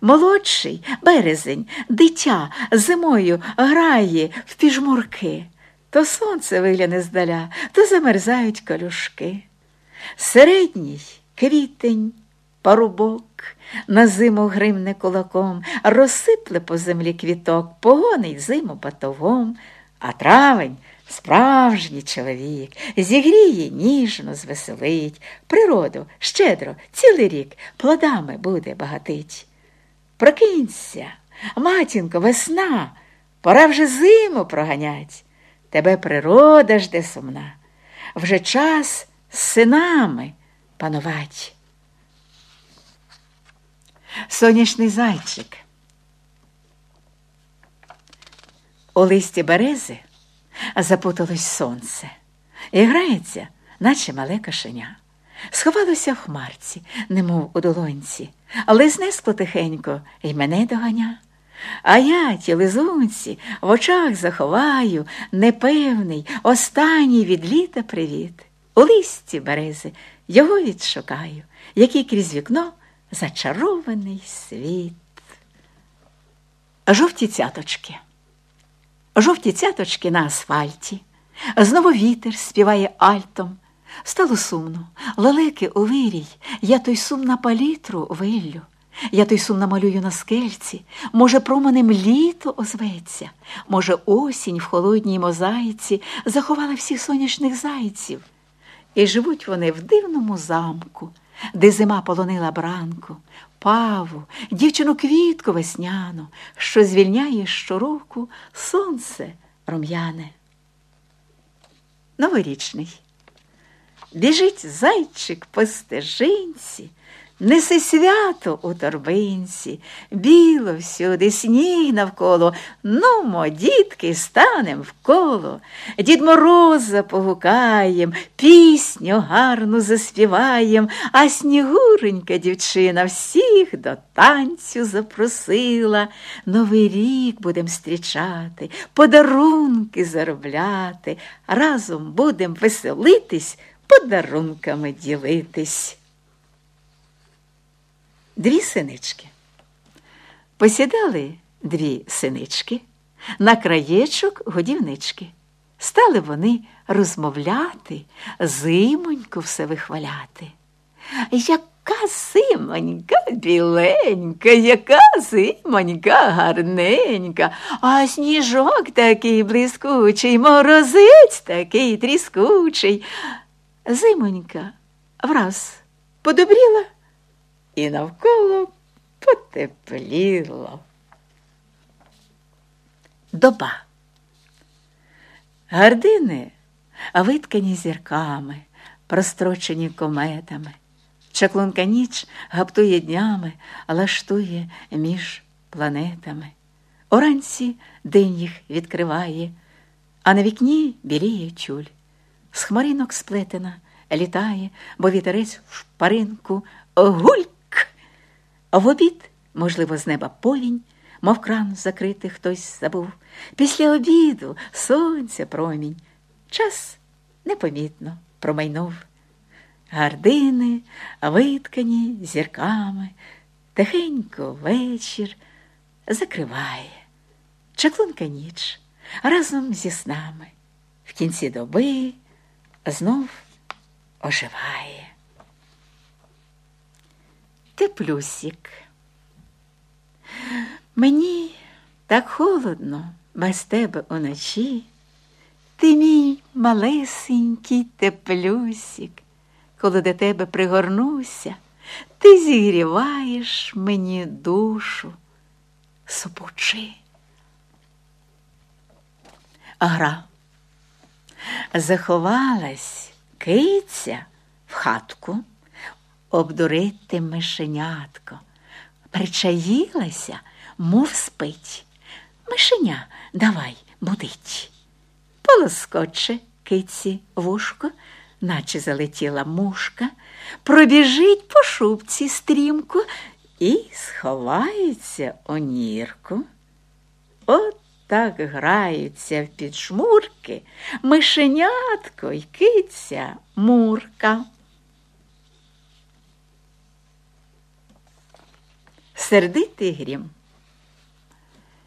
Молодший березень, дитя зимою грає в піжмурки. То сонце вигляне здаля, то замерзають колюшки. Середній квітень, парубок, на зиму гримне кулаком, розсипле по землі квіток, погонить зиму батогом, а травень справжній чоловік, зігріє ніжно, звеселить, природу щедро, цілий рік плодами буде багатить. Прокинься, матінко, весна, пора вже зиму проганять. Тебе природа жде сумна, вже час синами панувать. Сонячний зайчик. У листі берези запуталось сонце і грається, наче мале кошеня. Сховалося в хмарці, немов у долонці, але знесло тихенько й мене доганя. А я ті лизунці в очах заховаю непевний, останній від літа привіт. У листі берези його відшукаю, який крізь вікно зачарований світ. Жовті цяточки. Жовті цяточки на асфальті. Знову вітер співає альтом. Стало сумно, лелеки у вирій, я той сум на палітру виллю. Я той сум намалюю на скельці, може, променем літо озветься, може, осінь в холодній мозаїці заховала всіх сонячних зайців. І живуть вони в дивному замку, де зима полонила бранку, паву, дівчину квітку весняну, що звільняє щороку сонце рум'яне. Новорічний. Біжить зайчик по стежинці, Неси свято у торбинці, біло всюди, сніг навколо. Нумо, дітки, станем в коло. Дід Мороза погукаєм, пісню гарну заспіваєм, а снігуренька дівчина всіх до танцю запросила. Новий рік будем зустрічати, подарунки заробляти. Разом будем веселитись, подарунками ділитись дві синички. Посідали дві синички на краєчок годівнички. Стали вони розмовляти, зимоньку все вихваляти. Яка зимонька біленька, яка зимонька гарненька, а сніжок такий блискучий, морозець такий тріскучий. Зимонька враз подобріла і навколо потепліло. Доба. Гардини виткані зірками, прострочені кометами. Чаклунка ніч гаптує днями, лаштує між планетами. Уранці день їх відкриває, а на вікні біліє тюль. З хмаринок сплетена літає, бо вітерець в шпаринку гульк. В обід, можливо, з неба повінь, мов кран закрити хтось забув. Після обіду сонця промінь. Час непомітно промайнув. Гардини, виткані зірками, тихенько вечір закриває. Чаклунка ніч разом зі снами. В кінці доби знов оживає. Теплюсік. Мені так холодно без тебе уночі, ти мій малесенький теплюсік, коли до тебе пригорнуся, ти зігріваєш мені душу, супучи. Гра заховалась киця в хатку обдурити мишенятко. Причаїлася, мов спить. Мишеня давай будить. Полоскоче киці вушко, наче залетіла мушка, пробіжить по шубці стрімко і сховається у нірку. От так граються в підшмурки мишенятко й киця мурка. Сердитий грім.